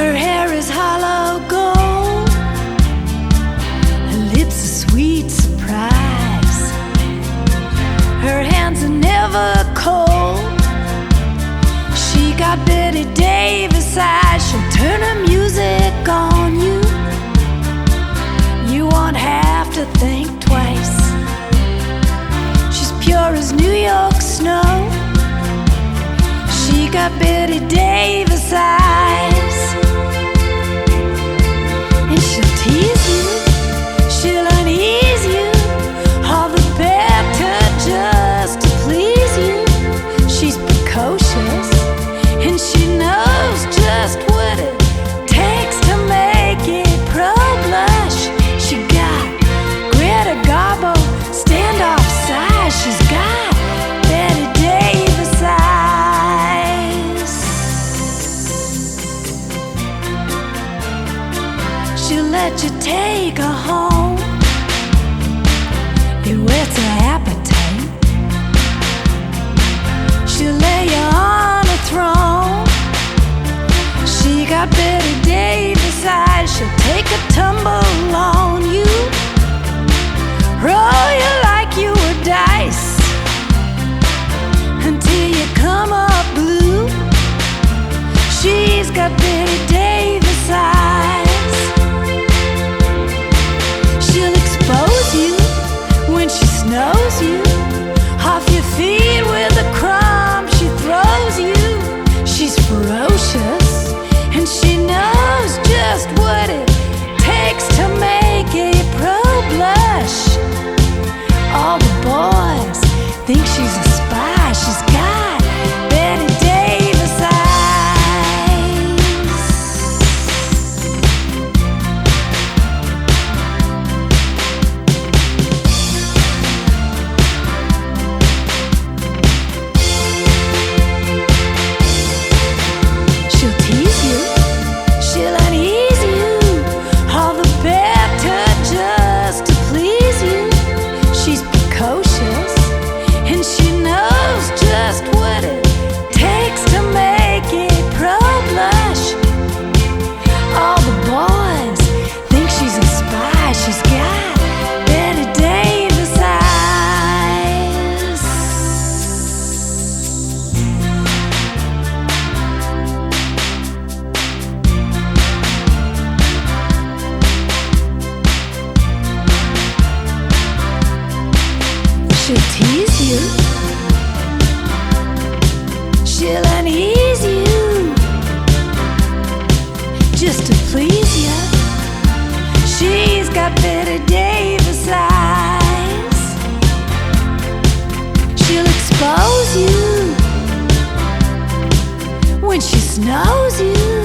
Her hair is hollow gold, her lips a sweet surprise. Her hands are never cold. She got Bette Davis eyes, she'll turn her music on you. You won't have to think twice. She's pure as New York snow. She got Bette Davis eyes. Let you take her home. It whets her appetite. She'll lay you on a throne. She got Bette Davis eyes. She'll take a tumble on you. Roll you like you were dice until you come up blue. She's got Bette she's She'll tease you. She'll unease you. Just to please you. She's got Bette Davis eyes. She'll expose you when she snows you.